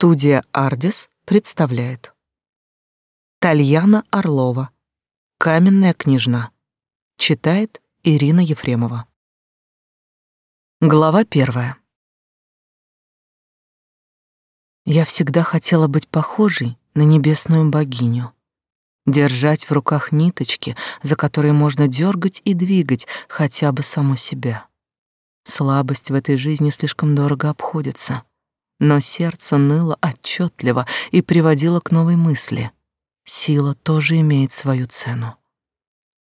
Студия «Ардис» представляет. Тальяна Орлова. «Каменная княжна» Читает Ирина Ефремова. Глава первая. Я всегда хотела быть похожей на небесную богиню, держать в руках ниточки, за которые можно дергать и двигать хотя бы саму себя. Слабость в этой жизни слишком дорого обходится, но сердце ныло отчетливо и приводило к новой мысли. Сила тоже имеет свою цену.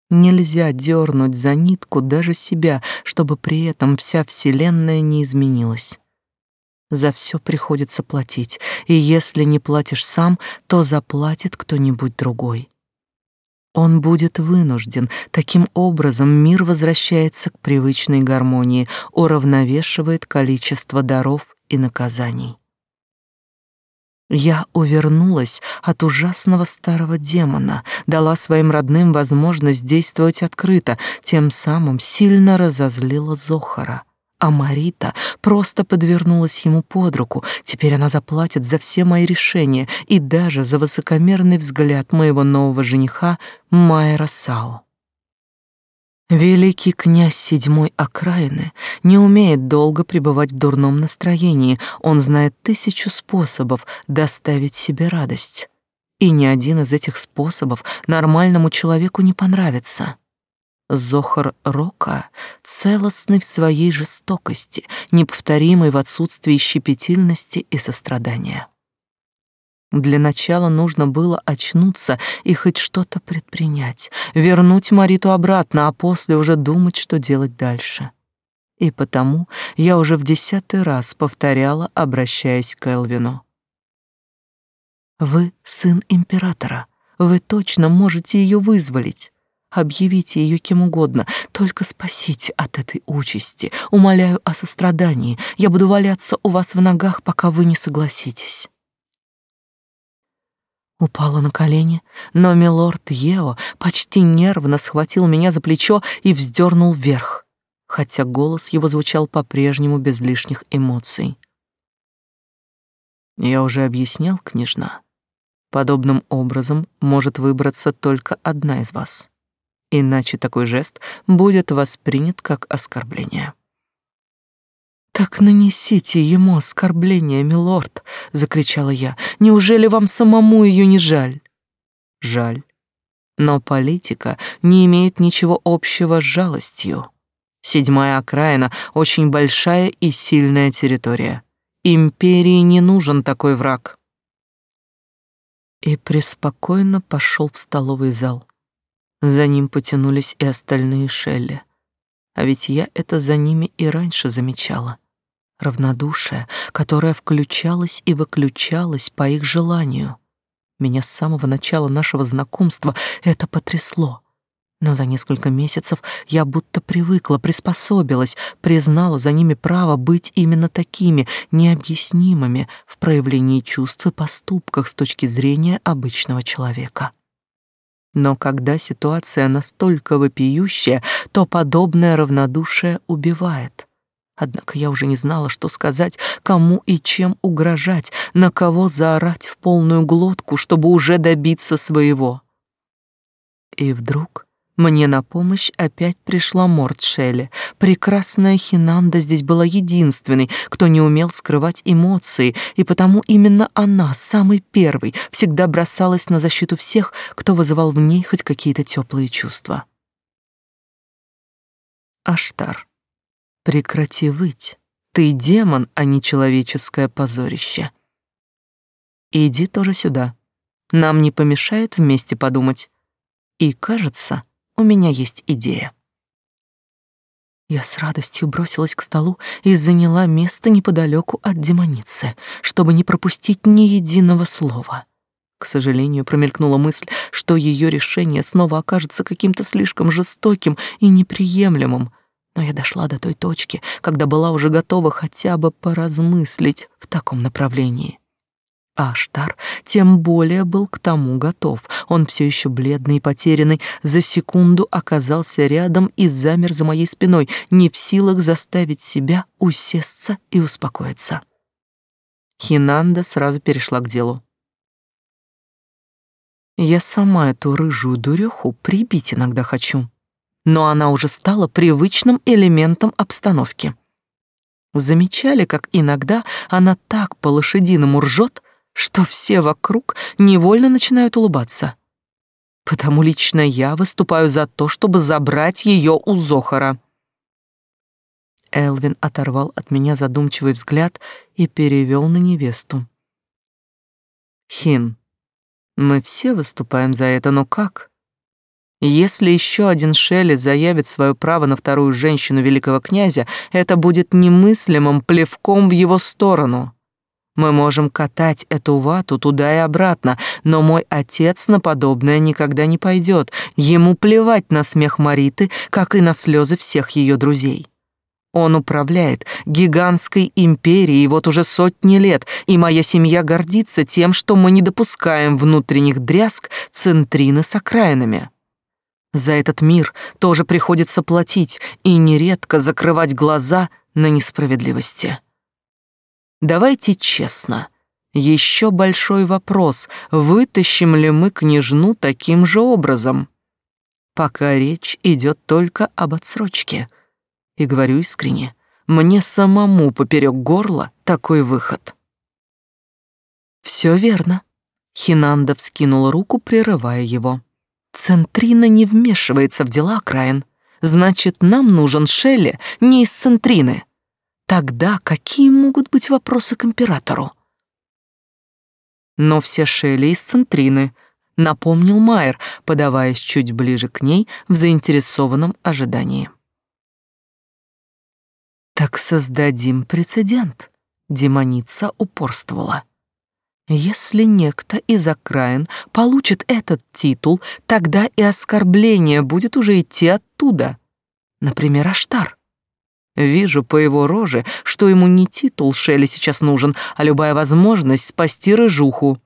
Нельзя дернуть за нитку даже себя, чтобы при этом вся Вселенная не изменилась. За все приходится платить, и если не платишь сам, то заплатит кто-нибудь другой. Он будет вынужден. Таким образом, мир возвращается к привычной гармонии, уравновешивает количество даров и наказаний. Я увернулась от ужасного старого демона, дала своим родным возможность действовать открыто, тем самым сильно разозлила Зохара. А Марита просто подвернулась ему под руку. Теперь она заплатит за все мои решения и даже за высокомерный взгляд моего нового жениха Майера Сао. Великий князь седьмой окраины не умеет долго пребывать в дурном настроении. Он знает тысячу способов доставить себе радость. И ни один из этих способов нормальному человеку не понравится. Зохар Рока целостный в своей жестокости, неповторимый в отсутствии щепетильности и сострадания. Для начала нужно было очнуться и хоть что-то предпринять, вернуть Мариту обратно, а после уже думать, что делать дальше. И потому я уже в десятый раз повторяла, обращаясь к Элвину. «Вы сын императора. Вы точно можете ее вызволить. Объявите ее кем угодно, только спасите от этой участи. Умоляю о сострадании. Я буду валяться у вас в ногах, пока вы не согласитесь. Упала на колени, но милорд Ео почти нервно схватил меня за плечо и вздернул вверх, хотя голос его звучал по-прежнему без лишних эмоций. Я уже объяснял, княжна. Подобным образом может выбраться только одна из вас иначе такой жест будет воспринят как оскорбление. «Так нанесите ему оскорбление, милорд!» — закричала я. «Неужели вам самому ее не жаль?» «Жаль. Но политика не имеет ничего общего с жалостью. Седьмая окраина — очень большая и сильная территория. Империи не нужен такой враг». И преспокойно пошел в столовый зал. За ним потянулись и остальные Шелли. А ведь я это за ними и раньше замечала. Равнодушие, которое включалось и выключалось по их желанию. Меня с самого начала нашего знакомства это потрясло. Но за несколько месяцев я будто привыкла, приспособилась, признала за ними право быть именно такими, необъяснимыми в проявлении чувств и поступках с точки зрения обычного человека. Но когда ситуация настолько вопиющая, то подобное равнодушие убивает. Однако я уже не знала, что сказать, кому и чем угрожать, на кого заорать в полную глотку, чтобы уже добиться своего. И вдруг мне на помощь опять пришла Мортшелли. Прекрасная Хинанда здесь была единственной, кто не умел скрывать эмоции, и потому именно она, самый первый, всегда бросалась на защиту всех, кто вызывал в ней хоть какие-то теплые чувства. Аштар, прекрати выть. Ты демон, а не человеческое позорище. Иди тоже сюда. Нам не помешает вместе подумать. И, кажется, у меня есть идея. Я с радостью бросилась к столу и заняла место неподалеку от демоницы, чтобы не пропустить ни единого слова. К сожалению, промелькнула мысль, что ее решение снова окажется каким-то слишком жестоким и неприемлемым, но я дошла до той точки, когда была уже готова хотя бы поразмыслить в таком направлении. Аштар тем более был к тому готов. Он все еще бледный и потерянный, за секунду оказался рядом и замер за моей спиной, не в силах заставить себя усесться и успокоиться. Хинанда сразу перешла к делу. Я сама эту рыжую дуреху прибить иногда хочу, но она уже стала привычным элементом обстановки. Замечали, как иногда она так по-лошадиному ржет, что все вокруг невольно начинают улыбаться. Потому лично я выступаю за то, чтобы забрать ее у Зохара. Элвин оторвал от меня задумчивый взгляд и перевел на невесту. Хин, мы все выступаем за это, но как? Если еще один Шелли заявит свое право на вторую женщину великого князя, это будет немыслимым плевком в его сторону. Мы можем катать эту вату туда и обратно, но мой отец на подобное никогда не пойдет. Ему плевать на смех Мариты, как и на слезы всех ее друзей. Он управляет гигантской империей вот уже сотни лет, и моя семья гордится тем, что мы не допускаем внутренних дрязг центрины с окраинами. За этот мир тоже приходится платить и нередко закрывать глаза на несправедливости. Давайте честно. Еще большой вопрос, вытащим ли мы княжну таким же образом? Пока речь идет только об отсрочке. И говорю искренне, мне самому поперек горла такой выход. Все верно. Хинанда вскинула руку, прерывая его. Центрина не вмешивается в дела окраин. Значит, нам нужен Шелли не из Центрины. Тогда какие могут быть вопросы к императору? Но все Шелли из Центрины, напомнил Майер, подаваясь чуть ближе к ней в заинтересованном ожидании. Так создадим прецедент. Демоница упорствовала. Если некто из окраин получит этот титул, тогда и оскорбление будет уже идти оттуда. Например, Аштар. Вижу по его роже, что ему не титул Шелли сейчас нужен, а любая возможность спасти рыжуху.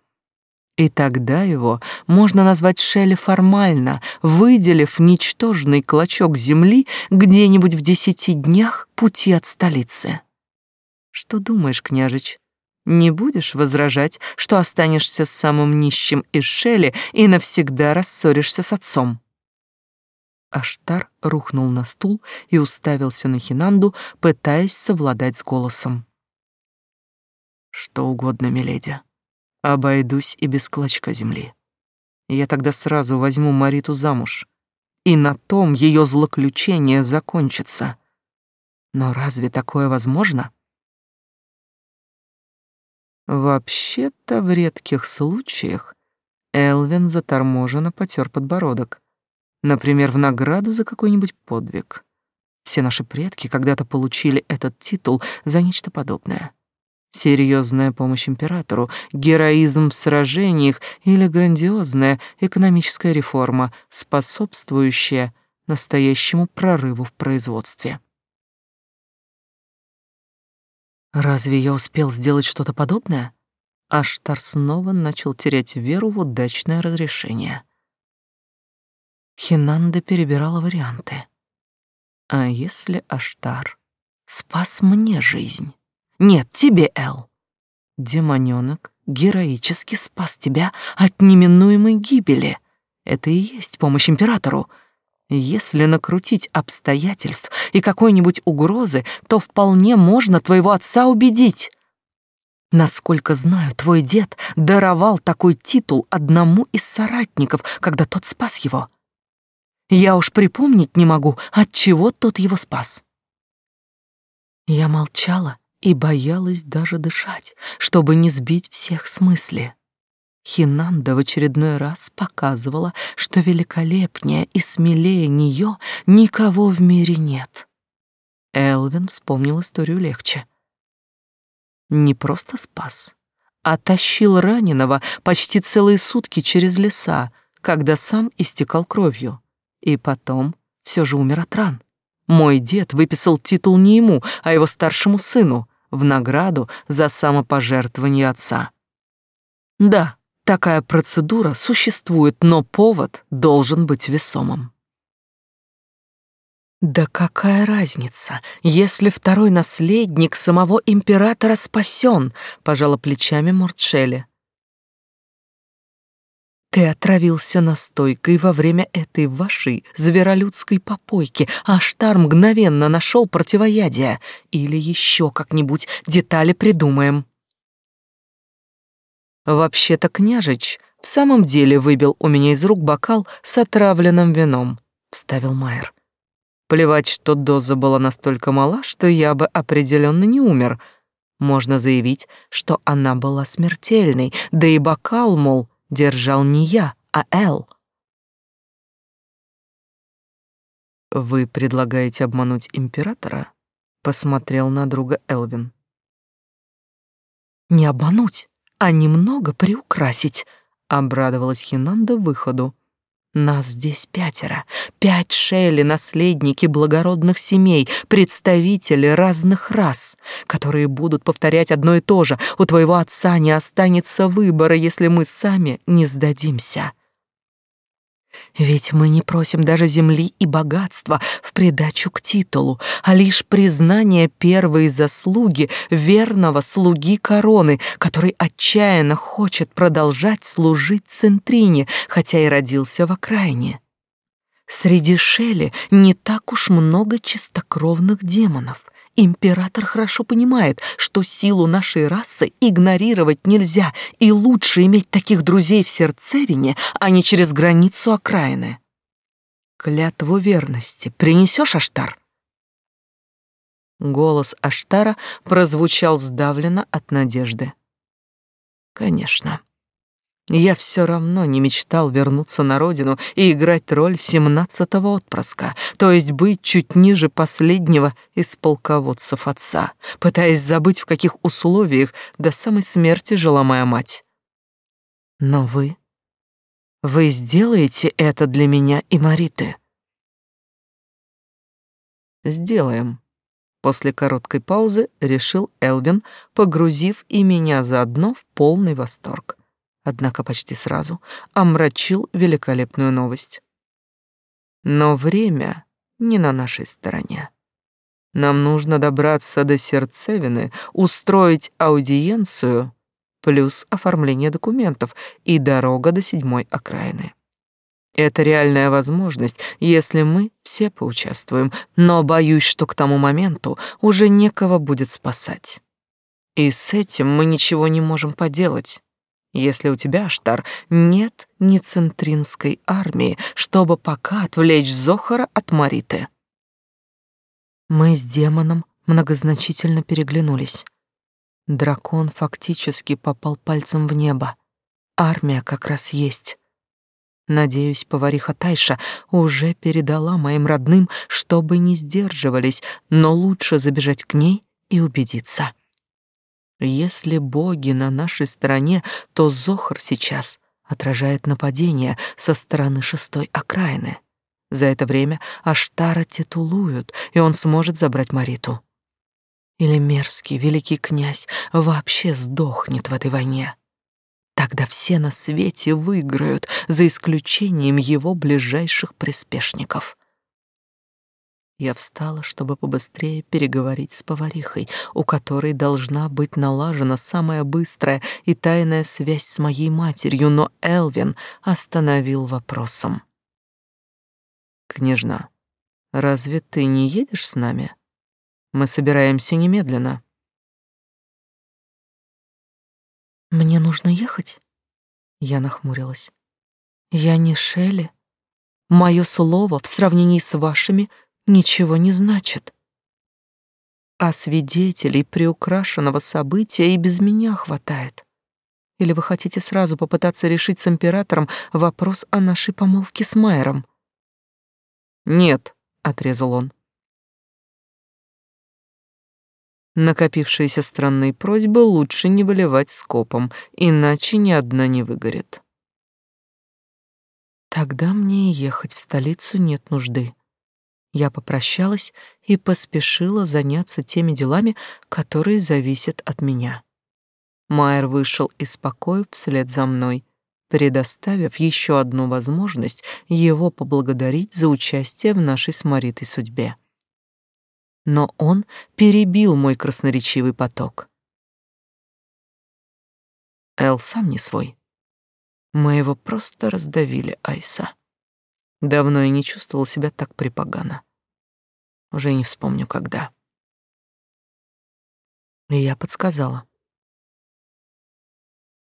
И тогда его можно назвать Шелли формально, выделив ничтожный клочок земли где-нибудь в десяти днях пути от столицы. Что думаешь, княжич? Не будешь возражать, что останешься самым нищим из Шелли и навсегда рассоришься с отцом?» Аштар рухнул на стул и уставился на Хинанду, пытаясь совладать с голосом. «Что угодно, миледи. Обойдусь и без клочка земли. Я тогда сразу возьму Мариту замуж, и на том ее злоключение закончится. Но разве такое возможно?» Вообще-то в редких случаях Элвин заторможенно потер подбородок. Например, в награду за какой-нибудь подвиг. Все наши предки когда-то получили этот титул за нечто подобное. Серьезная помощь императору, героизм в сражениях или грандиозная экономическая реформа, способствующая настоящему прорыву в производстве. Разве я успел сделать что-то подобное? Аштар снова начал терять веру в удачное разрешение. Хинанда перебирала варианты. А если Аштар спас мне жизнь? Нет, тебе, Эл. Демонёнок героически спас тебя от неминуемой гибели. Это и есть помощь императору — если накрутить обстоятельств и какой-нибудь угрозы, то вполне можно твоего отца убедить. Насколько знаю, твой дед даровал такой титул одному из соратников, когда тот спас его. Я уж припомнить не могу, от чего тот его спас. Я молчала и боялась даже дышать, чтобы не сбить всех с мысли. Хинанда в очередной раз показывала, что великолепнее и смелее нее никого в мире нет. Элвин вспомнил историю легче. Не просто спас, а тащил раненого почти целые сутки через леса, когда сам истекал кровью. И потом все же умер от ран. Мой дед выписал титул не ему, а его старшему сыну в награду за самопожертвование отца. Да, Такая процедура существует, но повод должен быть весомым. Да какая разница, если второй наследник самого императора спасен, пожала плечами Мортшелли. Ты отравился настойкой во время этой вашей зверолюдской попойки, а Штар мгновенно нашел противоядие. Или еще как-нибудь детали придумаем. Вообще-то княжич в самом деле выбил у меня из рук бокал с отравленным вином, вставил Майер. Плевать, что доза была настолько мала, что я бы определенно не умер. Можно заявить, что она была смертельной, да и бокал, мол, держал не я, а Эл. Вы предлагаете обмануть императора? Посмотрел на друга Элвин. Не обмануть, а немного приукрасить, обрадовалась Хинанда выходу. Нас здесь пятеро, пять Шелли, наследники благородных семей, представители разных рас, которые будут повторять одно и то же. У твоего отца не останется выбора, если мы сами не сдадимся. Ведь мы не просим даже земли и богатства в придачу к титулу, а лишь признание первой заслуги верного слуги короны, который отчаянно хочет продолжать служить Центрине, хотя и родился в окраине. Среди Шели не так уж много чистокровных демонов. Император хорошо понимает, что силу нашей расы игнорировать нельзя, и лучше иметь таких друзей в сердцевине, а не через границу окраины. Клятву верности принесешь, Аштар? Голос Аштара прозвучал сдавленно от надежды. Конечно. Я все равно не мечтал вернуться на родину и играть роль семнадцатого отпрыска, то есть быть чуть ниже последнего из полководцев отца, пытаясь забыть, в каких условиях до самой смерти жила моя мать. Но вы... Вы сделаете это для меня и Мариты? Сделаем. После короткой паузы решил Элвин, погрузив и меня заодно в полный восторг однако почти сразу омрачил великолепную новость. Но время не на нашей стороне. Нам нужно добраться до Сердцевины, устроить аудиенцию, плюс оформление документов и дорога до седьмой окраины. Это реальная возможность, если мы все поучаствуем, но боюсь, что к тому моменту уже некого будет спасать. И с этим мы ничего не можем поделать если у тебя, Штар, нет ни центринской армии, чтобы пока отвлечь Зохара от Мариты. Мы с демоном многозначительно переглянулись. Дракон фактически попал пальцем в небо. Армия как раз есть. Надеюсь, повариха Тайша уже передала моим родным, чтобы не сдерживались, но лучше забежать к ней и убедиться. Если боги на нашей стороне, то Зохар сейчас отражает нападение со стороны шестой окраины. За это время Аштара титулуют, и он сможет забрать Мариту. Или мерзкий великий князь вообще сдохнет в этой войне. Тогда все на свете выиграют, за исключением его ближайших приспешников. Я встала, чтобы побыстрее переговорить с поварихой, у которой должна быть налажена самая быстрая и тайная связь с моей матерью, но Элвин остановил вопросом. «Княжна, разве ты не едешь с нами? Мы собираемся немедленно». «Мне нужно ехать?» Я нахмурилась. «Я не Шелли. Мое слово в сравнении с вашими — ничего не значит. А свидетелей приукрашенного события и без меня хватает. Или вы хотите сразу попытаться решить с императором вопрос о нашей помолвке с Майером? Нет, отрезал он. Накопившиеся странные просьбы лучше не выливать скопом, иначе ни одна не выгорит. Тогда мне ехать в столицу нет нужды. Я попрощалась и поспешила заняться теми делами, которые зависят от меня. Майер вышел из покоя вслед за мной, предоставив еще одну возможность его поблагодарить за участие в нашей с Маритой судьбе. Но он перебил мой красноречивый поток. Эл сам не свой. Мы его просто раздавили, Айса. Давно я не чувствовал себя так припогано. Уже не вспомню, когда. И я подсказала.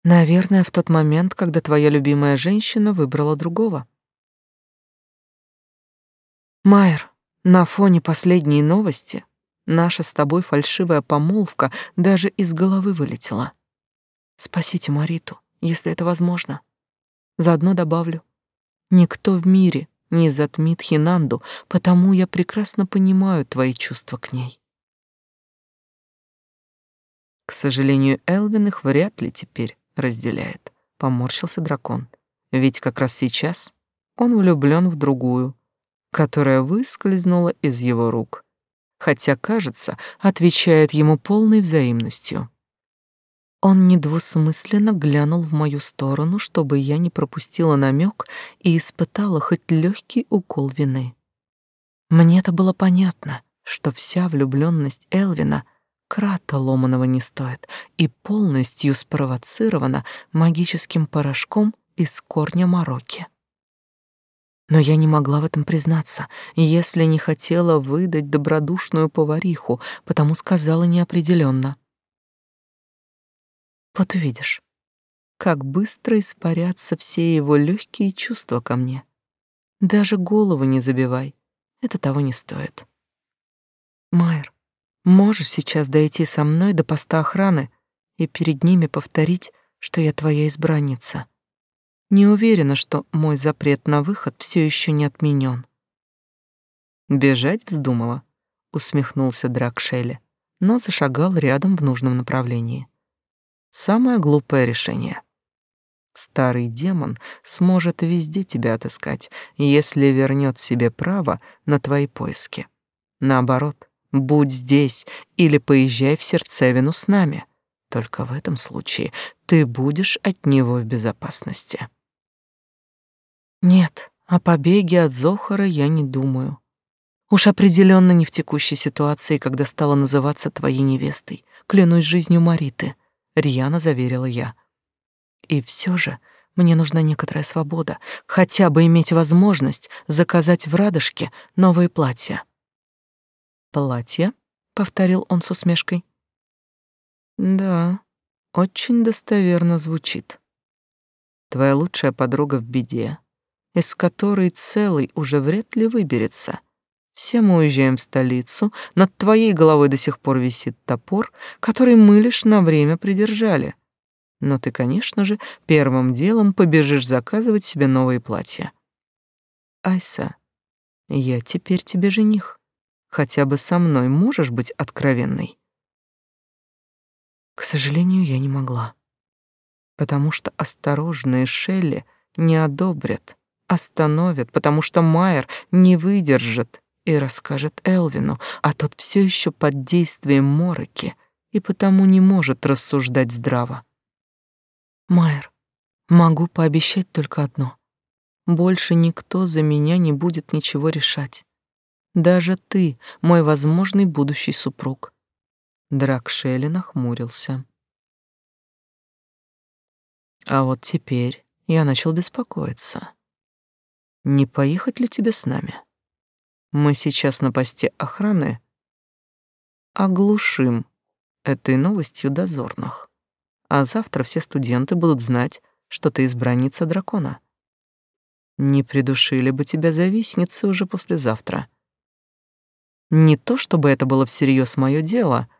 Наверное, в тот момент, когда твоя любимая женщина выбрала другого. Майер, на фоне последней новости наша с тобой фальшивая помолвка даже из головы вылетела. Спасите Мариту, если это возможно. Заодно добавлю, никто в мире не затмит Хинанду, потому я прекрасно понимаю твои чувства к ней. К сожалению, Элвин их вряд ли теперь разделяет, поморщился дракон. Ведь как раз сейчас он влюблён в другую, которая выскользнула из его рук, хотя, кажется, отвечает ему полной взаимностью. Он недвусмысленно глянул в мою сторону, чтобы я не пропустила намек и испытала хоть легкий укол вины. Мне-то было понятно, что вся влюбленность Элвина крата ломаного не стоит и полностью спровоцирована магическим порошком из корня мороки. Но я не могла в этом признаться, если не хотела выдать добродушную повариху, потому сказала неопределенно. Вот увидишь, как быстро испарятся все его легкие чувства ко мне. Даже голову не забивай, это того не стоит. Майер, Можешь сейчас дойти со мной до поста охраны и перед ними повторить, что я твоя избранница. Не уверена, что мой запрет на выход все еще не отменен. Бежать вздумала, усмехнулся Дракшелли, но зашагал рядом в нужном направлении. Самое глупое решение. Старый демон сможет везде тебя отыскать, если вернет себе право на твои поиски. Наоборот, Будь здесь или поезжай в сердцевину с нами. Только в этом случае ты будешь от него в безопасности. Нет, о побеге от Зохара я не думаю. Уж определенно не в текущей ситуации, когда стала называться твоей невестой. Клянусь жизнью Мариты, рьяно заверила я. И все же мне нужна некоторая свобода, хотя бы иметь возможность заказать в Радожке новые платья. «Платье?» — повторил он с усмешкой. «Да, очень достоверно звучит. Твоя лучшая подруга в беде, из которой целый уже вряд ли выберется. Все мы уезжаем в столицу, над твоей головой до сих пор висит топор, который мы лишь на время придержали. Но ты, конечно же, первым делом побежишь заказывать себе новые платья. Айса, я теперь тебе жених хотя бы со мной можешь быть откровенной? К сожалению, я не могла. Потому что осторожные Шелли не одобрят, остановят, потому что Майер не выдержит и расскажет Элвину, а тот все еще под действием мороки и потому не может рассуждать здраво. Майер, могу пообещать только одно. Больше никто за меня не будет ничего решать. Даже ты, мой возможный будущий супруг. Дракшели нахмурился. А вот теперь я начал беспокоиться. Не поехать ли тебе с нами? Мы сейчас на посте охраны оглушим этой новостью дозорных. А завтра все студенты будут знать, что ты избранница дракона. Не придушили бы тебя завистницы уже послезавтра. Не то чтобы это было всерьез мое дело,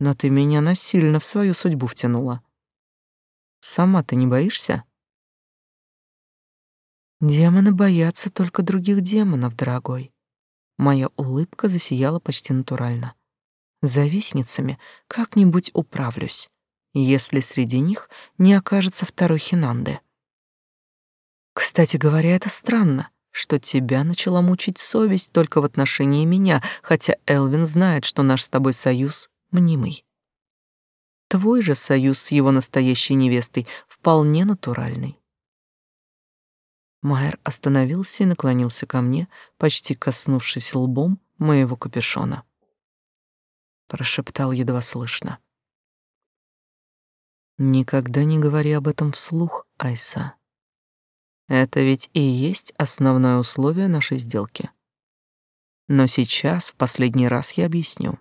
но ты меня насильно в свою судьбу втянула. Сама ты не боишься? Демоны боятся только других демонов, дорогой. Моя улыбка засияла почти натурально. Завистницами как-нибудь управлюсь, если среди них не окажется второй Хинанды. Кстати говоря, это странно что тебя начала мучить совесть только в отношении меня, хотя Элвин знает, что наш с тобой союз мнимый. Твой же союз с его настоящей невестой вполне натуральный. Майер остановился и наклонился ко мне, почти коснувшись лбом моего капюшона. Прошептал едва слышно. Никогда не говори об этом вслух, Айса. Это ведь и есть основное условие нашей сделки. Но сейчас, в последний раз я объясню.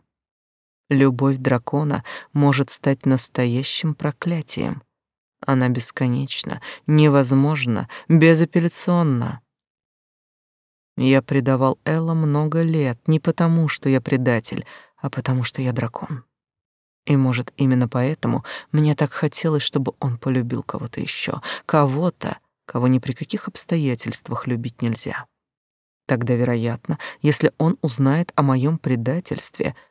Любовь дракона может стать настоящим проклятием. Она бесконечна, невозможна, безапелляционна. Я предавал Элла много лет не потому, что я предатель, а потому что я дракон. И, может, именно поэтому мне так хотелось, чтобы он полюбил кого-то еще, кого-то, кого ни при каких обстоятельствах любить нельзя. Тогда, вероятно, если он узнает о моем предательстве —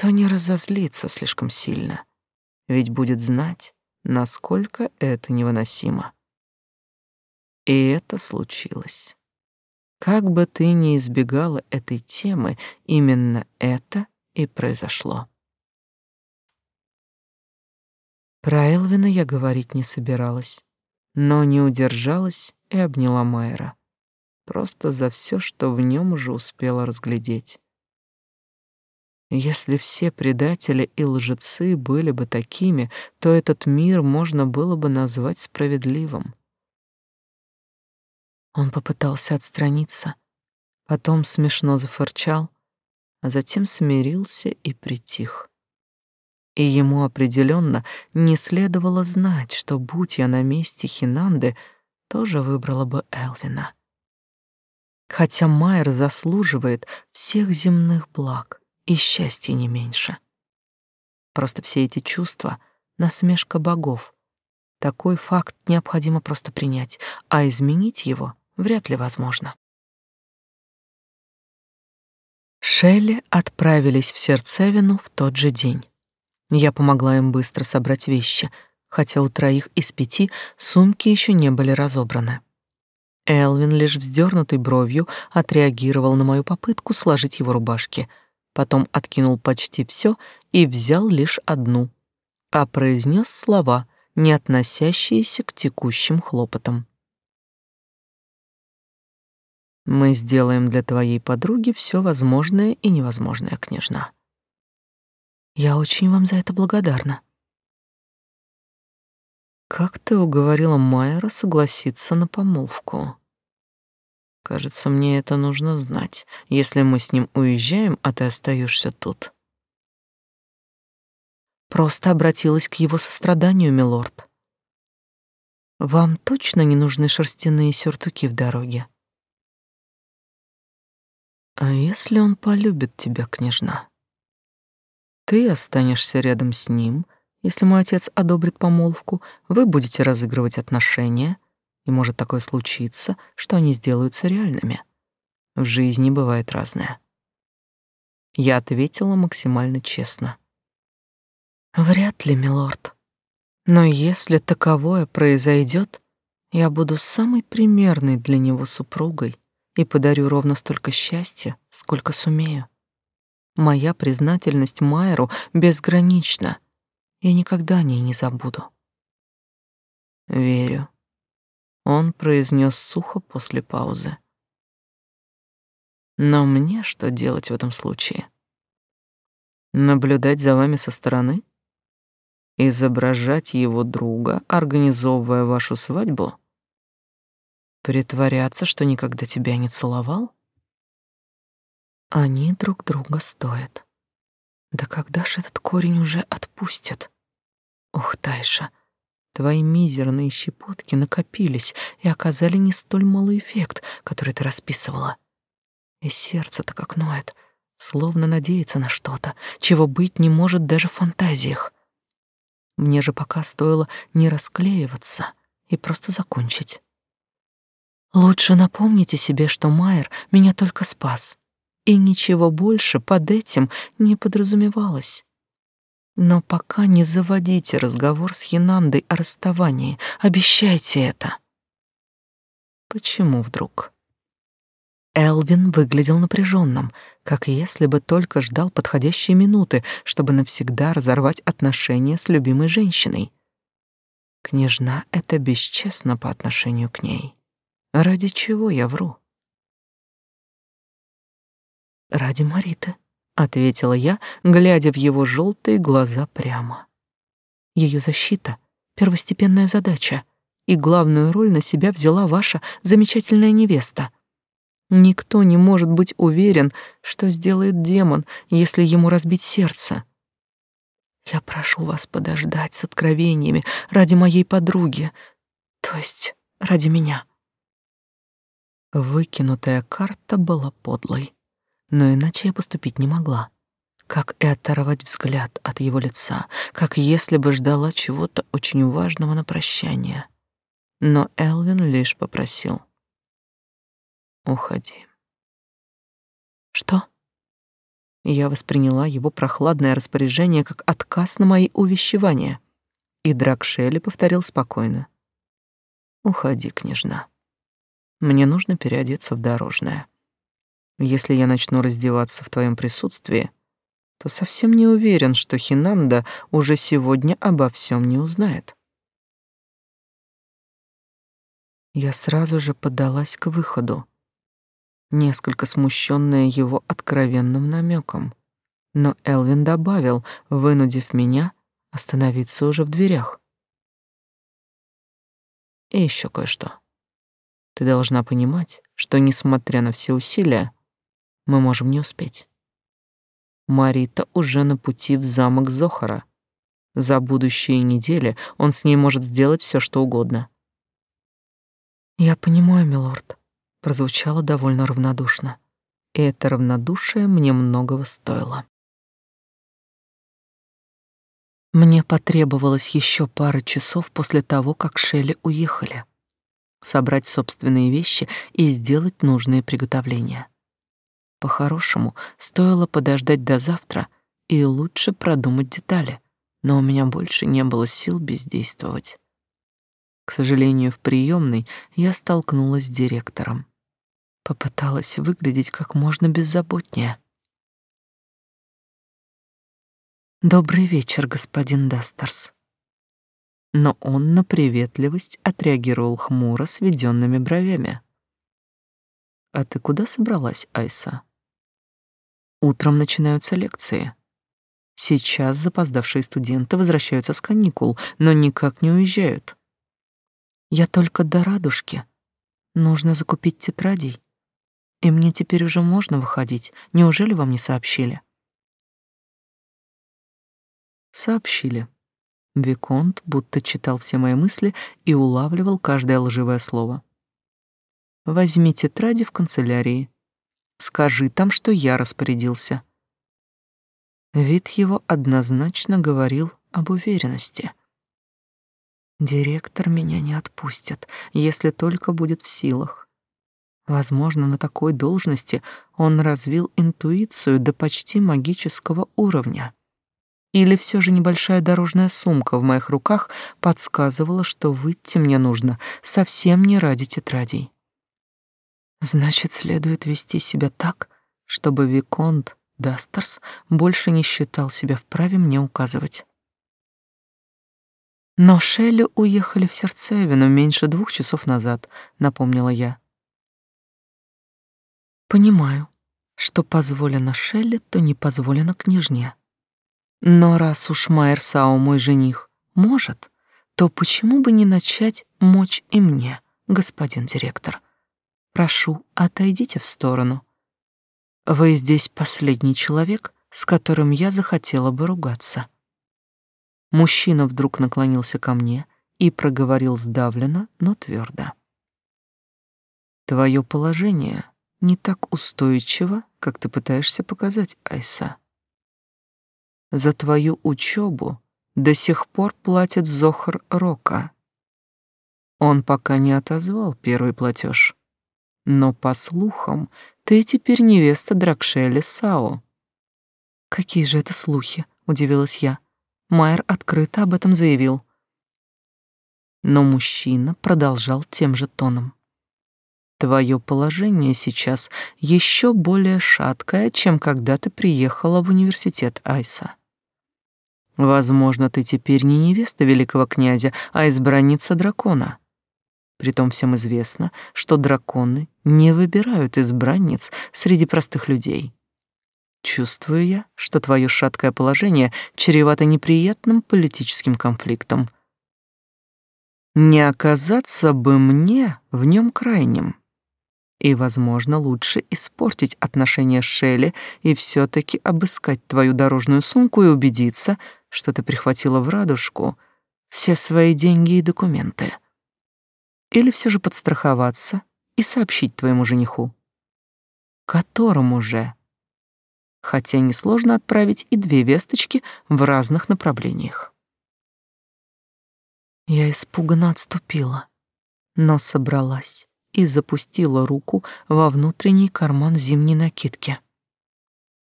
то не разозлится слишком сильно, ведь будет знать, насколько это невыносимо. И это случилось. Как бы ты ни избегала этой темы, именно это и произошло. Про Элвина я говорить не собиралась, но не удержалась и обняла Майера. Просто за все, что в нем уже успела разглядеть. Если все предатели и лжецы были бы такими, то этот мир можно было бы назвать справедливым. Он попытался отстраниться, потом смешно зафырчал, а затем смирился и притих. И ему определенно не следовало знать, что, будь я на месте Хинанды, тоже выбрала бы Элвина. Хотя Майер заслуживает всех земных благ и счастья не меньше. Просто все эти чувства — насмешка богов. Такой факт необходимо просто принять, а изменить его вряд ли возможно. Шелли отправились в Сердцевину в тот же день. Я помогла им быстро собрать вещи, хотя у троих из пяти сумки еще не были разобраны. Элвин лишь вздернутой бровью отреагировал на мою попытку сложить его рубашки — потом откинул почти все и взял лишь одну, а произнес слова, не относящиеся к текущим хлопотам. Мы сделаем для твоей подруги все возможное и невозможное, княжна. Я очень вам за это благодарна. Как ты уговорила Майера согласиться на помолвку? Кажется, мне это нужно знать, если мы с ним уезжаем, а ты остаешься тут. Просто обратилась к его состраданию, милорд. Вам точно не нужны шерстяные сюртуки в дороге? А если он полюбит тебя, княжна? Ты останешься рядом с ним, если мой отец одобрит помолвку, вы будете разыгрывать отношения — и может такое случиться, что они сделаются реальными. В жизни бывает разное. Я ответила максимально честно. Вряд ли, милорд. Но если таковое произойдет, я буду самой примерной для него супругой и подарю ровно столько счастья, сколько сумею. Моя признательность Майеру безгранична. Я никогда о ней не забуду. Верю, он произнес сухо после паузы. Но мне что делать в этом случае? Наблюдать за вами со стороны? Изображать его друга, организовывая вашу свадьбу? Притворяться, что никогда тебя не целовал? Они друг друга стоят. Да когда ж этот корень уже отпустит? Ох, Тайша, Твои мизерные щепотки накопились и оказали не столь малый эффект, который ты расписывала. И сердце-то как ноет, словно надеется на что-то, чего быть не может даже в фантазиях. Мне же пока стоило не расклеиваться и просто закончить. Лучше напомните себе, что Майер меня только спас, и ничего больше под этим не подразумевалось. Но пока не заводите разговор с Янандой о расставании. Обещайте это. Почему вдруг? Элвин выглядел напряженным, как если бы только ждал подходящей минуты, чтобы навсегда разорвать отношения с любимой женщиной. Княжна — это бесчестно по отношению к ней. Ради чего я вру? Ради Мариты, ответила я, глядя в его желтые глаза прямо. Ее защита — первостепенная задача, и главную роль на себя взяла ваша замечательная невеста. Никто не может быть уверен, что сделает демон, если ему разбить сердце. Я прошу вас подождать с откровениями ради моей подруги, то есть ради меня. Выкинутая карта была подлой, но иначе я поступить не могла. Как и оторвать взгляд от его лица, как если бы ждала чего-то очень важного на прощание. Но Элвин лишь попросил: "Уходи". Что? Я восприняла его прохладное распоряжение как отказ на мои увещевания, и Дракшели повторил спокойно: "Уходи, княжна". Мне нужно переодеться в дорожное. Если я начну раздеваться в твоем присутствии, то совсем не уверен, что Хинанда уже сегодня обо всем не узнает. Я сразу же подалась к выходу, несколько смущенная его откровенным намеком, но Элвин добавил, вынудив меня остановиться уже в дверях. И еще кое-что. Ты должна понимать, что, несмотря на все усилия, мы можем не успеть. Марита уже на пути в замок Зохара. За будущие недели он с ней может сделать все, что угодно. «Я понимаю, милорд», — прозвучало довольно равнодушно. И это равнодушие мне многого стоило. Мне потребовалось еще пара часов после того, как Шелли уехали собрать собственные вещи и сделать нужные приготовления. По-хорошему, стоило подождать до завтра и лучше продумать детали, но у меня больше не было сил бездействовать. К сожалению, в приемной я столкнулась с директором. Попыталась выглядеть как можно беззаботнее. «Добрый вечер, господин Дастерс», но он на приветливость отреагировал хмуро сведенными бровями. «А ты куда собралась, Айса?» «Утром начинаются лекции. Сейчас запоздавшие студенты возвращаются с каникул, но никак не уезжают. Я только до радужки. Нужно закупить тетрадей. И мне теперь уже можно выходить. Неужели вам не сообщили?» «Сообщили», Виконт будто читал все мои мысли и улавливал каждое лживое слово. «Возьми тетради в канцелярии. Скажи там, что я распорядился». Вид его однозначно говорил об уверенности. «Директор меня не отпустит, если только будет в силах. Возможно, на такой должности он развил интуицию до почти магического уровня». Или все же небольшая дорожная сумка в моих руках подсказывала, что выйти мне нужно совсем не ради тетрадей. Значит, следует вести себя так, чтобы Виконт Дастерс больше не считал себя вправе мне указывать. Но Шелли уехали в Сердцевину меньше двух часов назад, напомнила я. Понимаю, что позволено Шелли, то не позволено княжне. Но раз уж Майер Сау мой жених может, то почему бы не начать мочь и мне, господин директор? Прошу, отойдите в сторону. Вы здесь последний человек, с которым я захотела бы ругаться. Мужчина вдруг наклонился ко мне и проговорил сдавленно, но твердо. Твое положение не так устойчиво, как ты пытаешься показать, Айса. За твою учебу до сих пор платит Зохар Рока. Он пока не отозвал первый платеж. Но, по слухам, ты теперь невеста Дракшели Сао. Какие же это слухи, удивилась я. Майер открыто об этом заявил. Но мужчина продолжал тем же тоном. Твое положение сейчас еще более шаткое, чем когда ты приехала в университет Айса. Возможно, ты теперь не невеста великого князя, а избранница дракона. Притом всем известно, что драконы не выбирают избранниц среди простых людей. Чувствую я, что твое шаткое положение чревато неприятным политическим конфликтом. Не оказаться бы мне в нем крайним. И, возможно, лучше испортить отношения с Шелли и все таки обыскать твою дорожную сумку и убедиться, что ты прихватила в радужку все свои деньги и документы. Или все же подстраховаться и сообщить твоему жениху, которому же хотя несложно отправить и две весточки в разных направлениях. Я испуганно отступила, но собралась и запустила руку во внутренний карман зимней накидки.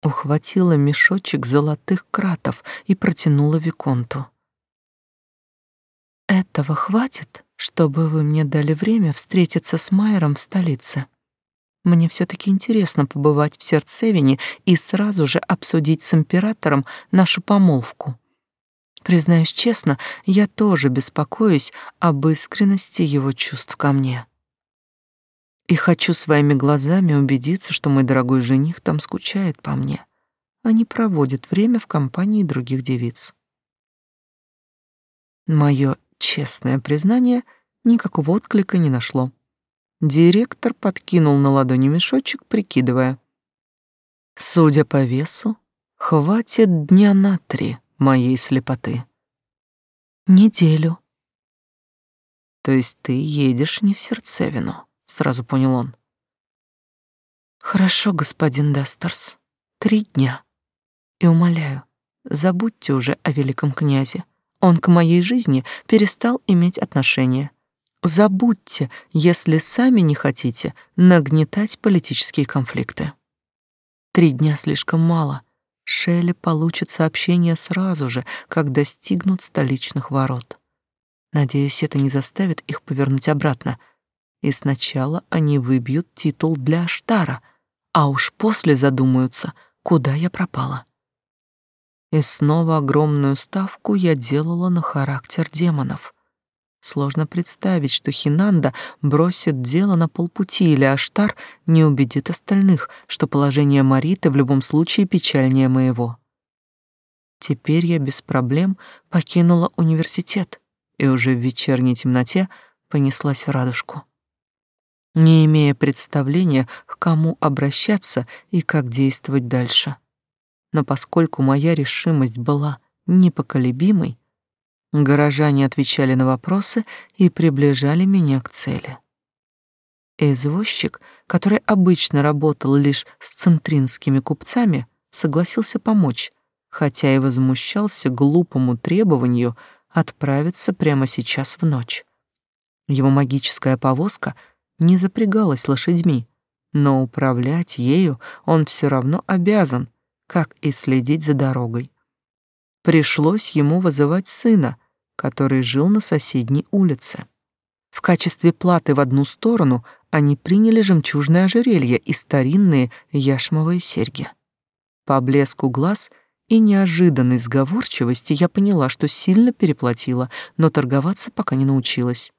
Ухватила мешочек золотых кратов и протянула Виконту. «Этого хватит, чтобы вы мне дали время встретиться с Майером в столице?» Мне все таки интересно побывать в Сердцевине и сразу же обсудить с императором нашу помолвку. Признаюсь честно, я тоже беспокоюсь об искренности его чувств ко мне. И хочу своими глазами убедиться, что мой дорогой жених там скучает по мне, а не проводит время в компании других девиц. Мое честное признание никакого отклика не нашло. Директор подкинул на ладони мешочек, прикидывая. Судя по весу, хватит дня на три моей слепоты. Неделю. То есть ты едешь не в Сердцевину, сразу понял он. Хорошо, господин Дастерс, три дня. И умоляю, забудьте уже о великом князе. Он к моей жизни перестал иметь отношение. Забудьте, если сами не хотите нагнетать политические конфликты. Три дня слишком мало. Шелли получит сообщение сразу же, как достигнут столичных ворот. Надеюсь, это не заставит их повернуть обратно. И сначала они выбьют титул для Аштара, а уж после задумаются, куда я пропала. И снова огромную ставку я делала на характер демонов. Сложно представить, что Хинанда бросит дело на полпути, или Аштар не убедит остальных, что положение Мариты в любом случае печальнее моего. Теперь я без проблем покинула университет и уже в вечерней темноте понеслась в радужку. Не имея представления, к кому обращаться и как действовать дальше. Но поскольку моя решимость была непоколебимой, Горожане отвечали на вопросы и приближали меня к цели. Извозчик, который обычно работал лишь с центринскими купцами, согласился помочь, хотя и возмущался глупому требованию отправиться прямо сейчас в ночь. Его магическая повозка не запрягалась лошадьми, но управлять ею он все равно обязан, как и следить за дорогой. Пришлось ему вызывать сына, который жил на соседней улице. В качестве платы в одну сторону они приняли жемчужное ожерелье и старинные яшмовые серьги. По блеску глаз и неожиданной сговорчивости я поняла, что сильно переплатила, но торговаться пока не научилась.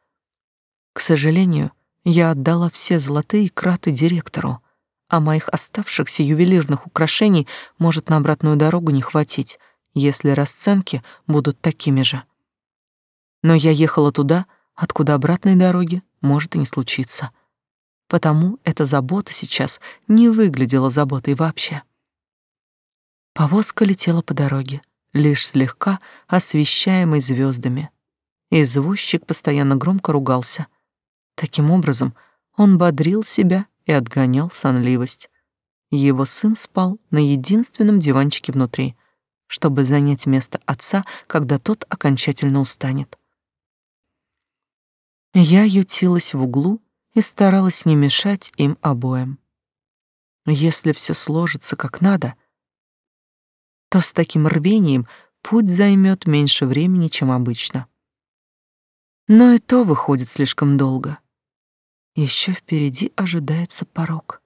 К сожалению, я отдала все золотые краты директору, а моих оставшихся ювелирных украшений может на обратную дорогу не хватить, если расценки будут такими же но я ехала туда, откуда обратной дороги может и не случиться. Потому эта забота сейчас не выглядела заботой вообще. Повозка летела по дороге, лишь слегка освещаемой звездами. Извозчик постоянно громко ругался. Таким образом, он бодрил себя и отгонял сонливость. Его сын спал на единственном диванчике внутри, чтобы занять место отца, когда тот окончательно устанет. Я ютилась в углу и старалась не мешать им обоим. Если все сложится как надо, то с таким рвением путь займет меньше времени, чем обычно. Но и то выходит слишком долго. Еще впереди ожидается порог.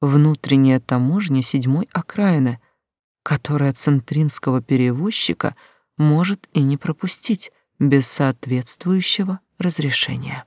Внутренняя таможня седьмой окраины, которая центринского перевозчика может и не пропустить без соответствующего разрешения.